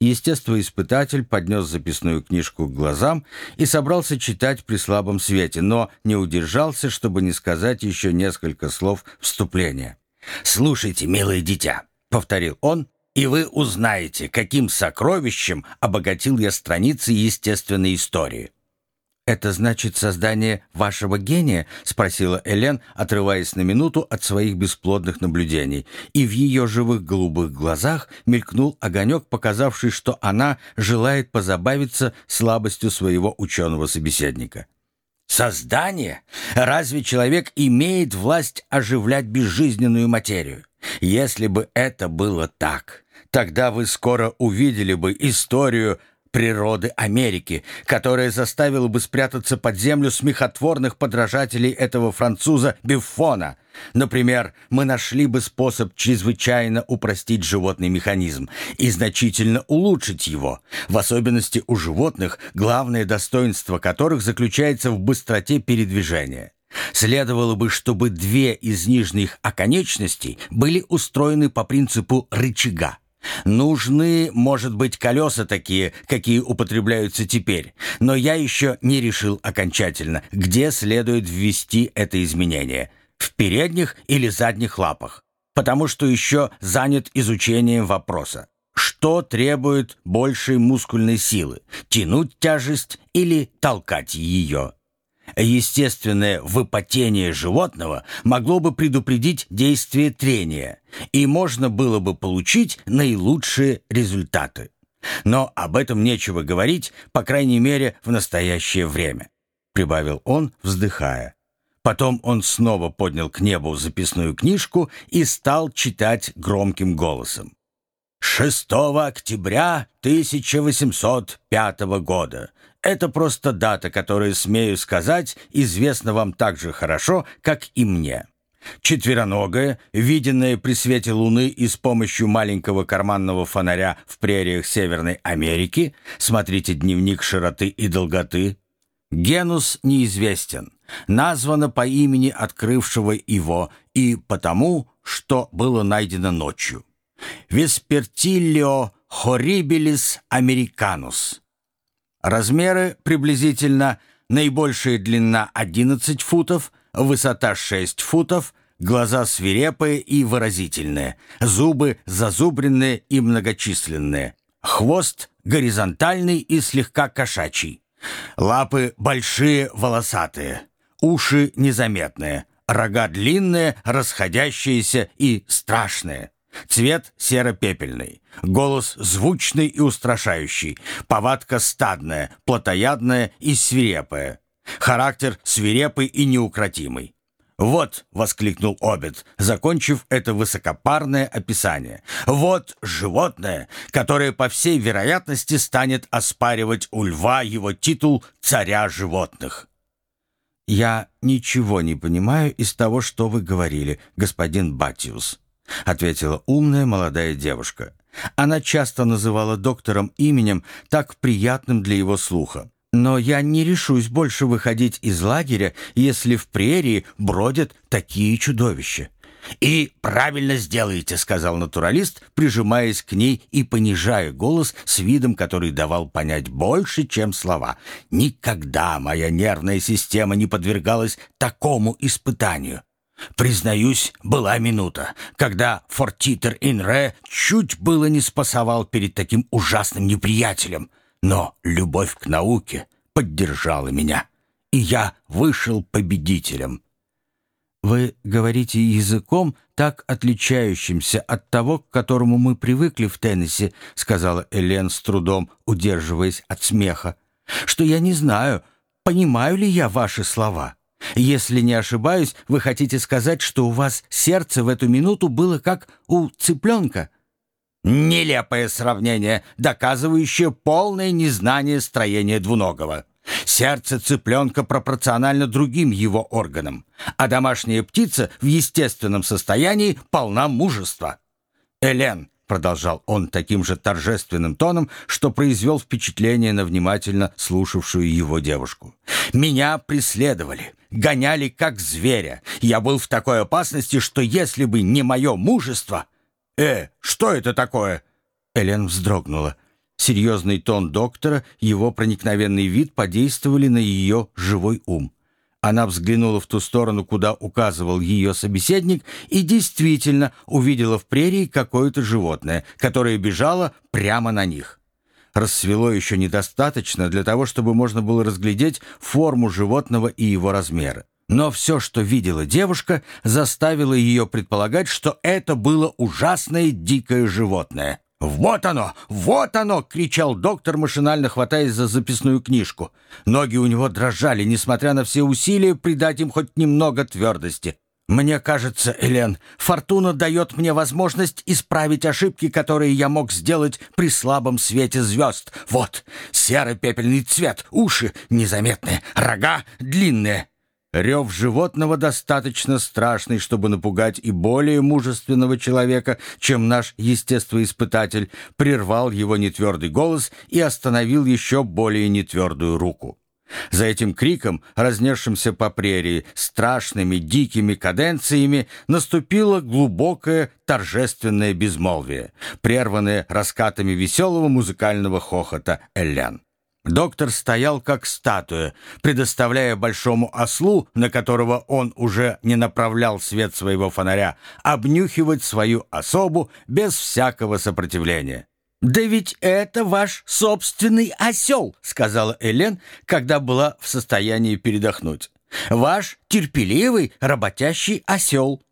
Естествоиспытатель поднес записную книжку к глазам и собрался читать при слабом свете, но не удержался, чтобы не сказать еще несколько слов вступления. «Слушайте, милое дитя», — повторил он, «и вы узнаете, каким сокровищем обогатил я страницы естественной истории. «Это значит создание вашего гения?» — спросила Элен, отрываясь на минуту от своих бесплодных наблюдений. И в ее живых голубых глазах мелькнул огонек, показавший, что она желает позабавиться слабостью своего ученого собеседника. «Создание? Разве человек имеет власть оживлять безжизненную материю? Если бы это было так, тогда вы скоро увидели бы историю природы Америки, которая заставила бы спрятаться под землю смехотворных подражателей этого француза Биффона. Например, мы нашли бы способ чрезвычайно упростить животный механизм и значительно улучшить его, в особенности у животных, главное достоинство которых заключается в быстроте передвижения. Следовало бы, чтобы две из нижних оконечностей были устроены по принципу рычага. Нужны, может быть, колеса такие, какие употребляются теперь, но я еще не решил окончательно, где следует ввести это изменение – в передних или задних лапах, потому что еще занят изучением вопроса. Что требует большей мускульной силы – тянуть тяжесть или толкать ее? Естественное выпотение животного могло бы предупредить действие трения, и можно было бы получить наилучшие результаты. Но об этом нечего говорить, по крайней мере, в настоящее время», — прибавил он, вздыхая. Потом он снова поднял к небу записную книжку и стал читать громким голосом. 6 октября 1805 года это просто дата, которая, смею сказать, известна вам так же хорошо, как и мне. Четвероногая, виденная при свете луны и с помощью маленького карманного фонаря в прериях Северной Америки, смотрите дневник широты и долготы, генус неизвестен, названо по имени открывшего его и потому, что было найдено ночью. Веспертиллио хоррибилис американус – Размеры приблизительно наибольшая длина 11 футов, высота 6 футов, глаза свирепые и выразительные, зубы зазубренные и многочисленные, хвост горизонтальный и слегка кошачий, лапы большие волосатые, уши незаметные, рога длинные, расходящиеся и страшные. Цвет серо-пепельный, голос звучный и устрашающий, повадка стадная, плотоядная и свирепая, характер свирепый и неукротимый. «Вот», — воскликнул Обед, закончив это высокопарное описание, «вот животное, которое, по всей вероятности, станет оспаривать у льва его титул царя животных». «Я ничего не понимаю из того, что вы говорили, господин Батиус», — ответила умная молодая девушка. Она часто называла доктором именем, так приятным для его слуха. «Но я не решусь больше выходить из лагеря, если в прерии бродят такие чудовища». «И правильно сделаете», — сказал натуралист, прижимаясь к ней и понижая голос с видом, который давал понять больше, чем слова. «Никогда моя нервная система не подвергалась такому испытанию. Признаюсь, была минута, когда Фортитер Инре чуть было не спасовал перед таким ужасным неприятелем, но любовь к науке поддержала меня, и я вышел победителем. «Вы говорите языком, так отличающимся от того, к которому мы привыкли в Теннессе», сказала Элен с трудом, удерживаясь от смеха, «что я не знаю, понимаю ли я ваши слова». Если не ошибаюсь, вы хотите сказать, что у вас сердце в эту минуту было как у цыпленка?» Нелепое сравнение, доказывающее полное незнание строения двуногого. Сердце цыпленка пропорционально другим его органам, а домашняя птица в естественном состоянии полна мужества. Элен, — продолжал он таким же торжественным тоном, что произвел впечатление на внимательно слушавшую его девушку. «Меня преследовали, гоняли как зверя. Я был в такой опасности, что если бы не мое мужество...» «Э, что это такое?» Элен вздрогнула. Серьезный тон доктора, его проникновенный вид подействовали на ее живой ум. Она взглянула в ту сторону, куда указывал ее собеседник, и действительно увидела в прерии какое-то животное, которое бежало прямо на них. Рассвело еще недостаточно для того, чтобы можно было разглядеть форму животного и его размеры. Но все, что видела девушка, заставило ее предполагать, что это было ужасное дикое животное. «Вот оно! Вот оно!» — кричал доктор, машинально хватаясь за записную книжку. Ноги у него дрожали, несмотря на все усилия придать им хоть немного твердости. «Мне кажется, Элен, фортуна дает мне возможность исправить ошибки, которые я мог сделать при слабом свете звезд. Вот, серо-пепельный цвет, уши незаметные, рога длинные». Рев животного достаточно страшный, чтобы напугать и более мужественного человека, чем наш естествоиспытатель, прервал его нетвердый голос и остановил еще более нетвердую руку. За этим криком, разнесшимся по прерии страшными дикими каденциями, наступило глубокое торжественное безмолвие, прерванное раскатами веселого музыкального хохота Эллен. Доктор стоял как статуя, предоставляя большому ослу, на которого он уже не направлял свет своего фонаря, обнюхивать свою особу без всякого сопротивления. «Да ведь это ваш собственный осел», — сказала Элен, когда была в состоянии передохнуть. «Ваш терпеливый, работящий осел».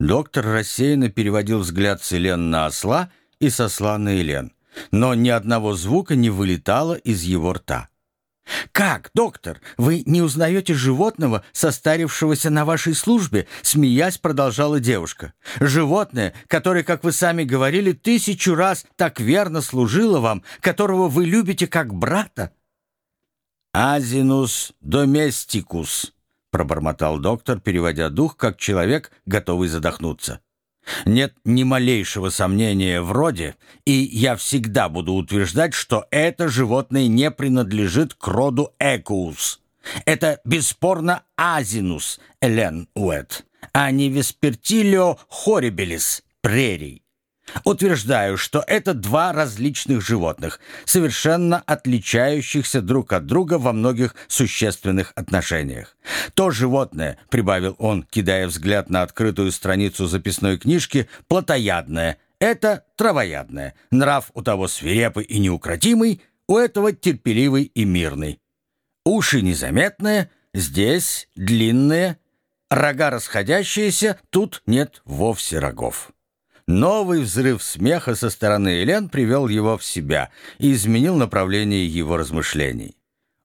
Доктор рассеянно переводил взгляд с Элен на осла и с осла на Элен но ни одного звука не вылетало из его рта. «Как, доктор, вы не узнаете животного, состарившегося на вашей службе?» Смеясь, продолжала девушка. «Животное, которое, как вы сами говорили, тысячу раз так верно служило вам, которого вы любите как брата?» «Азинус доместикус», — пробормотал доктор, переводя дух, как человек, готовый задохнуться. Нет ни малейшего сомнения в роде, и я всегда буду утверждать, что это животное не принадлежит к роду Экус. Это бесспорно Азинус Элен Уэт, а не Веспертилио хорибелис прерий. Утверждаю, что это два различных животных, совершенно отличающихся друг от друга во многих существенных отношениях. То животное, прибавил он, кидая взгляд на открытую страницу записной книжки, плотоядное, это травоядное. Нрав у того свирепый и неукротимый, у этого терпеливый и мирный. Уши незаметные, здесь длинные, рога расходящиеся, тут нет вовсе рогов. Новый взрыв смеха со стороны Элен привел его в себя и изменил направление его размышлений.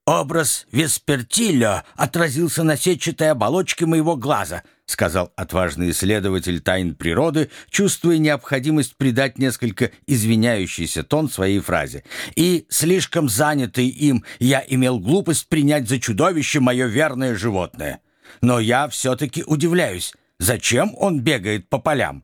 «Образ Веспертиля отразился на сетчатой оболочке моего глаза», сказал отважный исследователь тайн природы, чувствуя необходимость придать несколько извиняющийся тон своей фразе. «И, слишком занятый им, я имел глупость принять за чудовище мое верное животное. Но я все-таки удивляюсь, зачем он бегает по полям?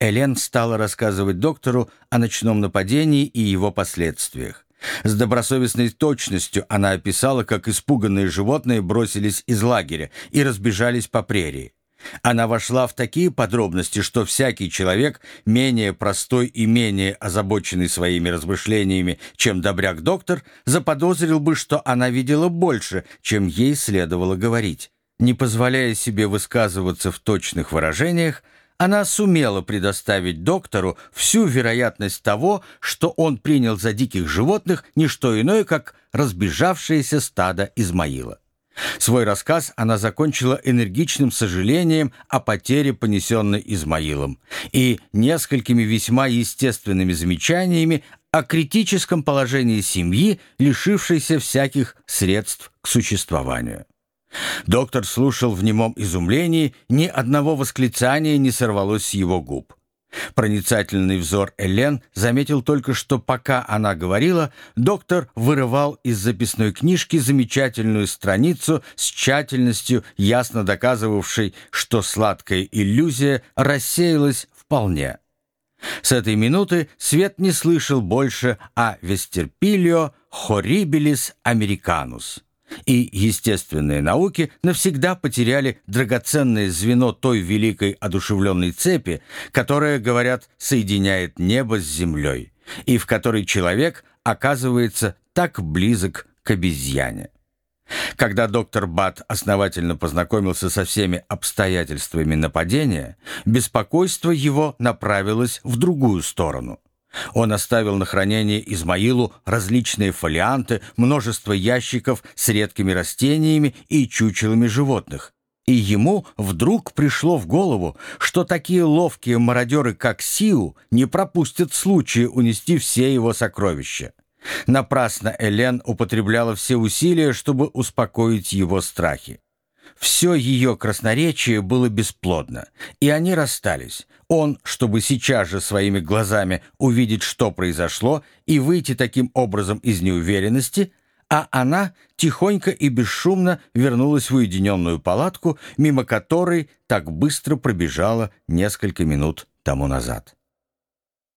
Элен стала рассказывать доктору о ночном нападении и его последствиях. С добросовестной точностью она описала, как испуганные животные бросились из лагеря и разбежались по прерии. Она вошла в такие подробности, что всякий человек, менее простой и менее озабоченный своими размышлениями, чем добряк-доктор, заподозрил бы, что она видела больше, чем ей следовало говорить. Не позволяя себе высказываться в точных выражениях, она сумела предоставить доктору всю вероятность того, что он принял за диких животных не что иное, как разбежавшееся стадо Измаила. Свой рассказ она закончила энергичным сожалением о потере, понесенной Измаилом, и несколькими весьма естественными замечаниями о критическом положении семьи, лишившейся всяких средств к существованию. Доктор слушал в немом изумлении, ни одного восклицания не сорвалось с его губ. Проницательный взор Элен заметил только, что пока она говорила, доктор вырывал из записной книжки замечательную страницу с тщательностью, ясно доказывавшей, что сладкая иллюзия рассеялась вполне. С этой минуты Свет не слышал больше о Вестерпилио хорибелис американус и естественные науки навсегда потеряли драгоценное звено той великой одушевленной цепи, которая, говорят, соединяет небо с землей, и в которой человек оказывается так близок к обезьяне. Когда доктор Бат основательно познакомился со всеми обстоятельствами нападения, беспокойство его направилось в другую сторону. Он оставил на хранение Измаилу различные фолианты, множество ящиков с редкими растениями и чучелами животных. И ему вдруг пришло в голову, что такие ловкие мародеры, как Сиу, не пропустят случая унести все его сокровища. Напрасно Элен употребляла все усилия, чтобы успокоить его страхи. Все ее красноречие было бесплодно, и они расстались. Он, чтобы сейчас же своими глазами увидеть, что произошло, и выйти таким образом из неуверенности, а она тихонько и бесшумно вернулась в уединенную палатку, мимо которой так быстро пробежала несколько минут тому назад.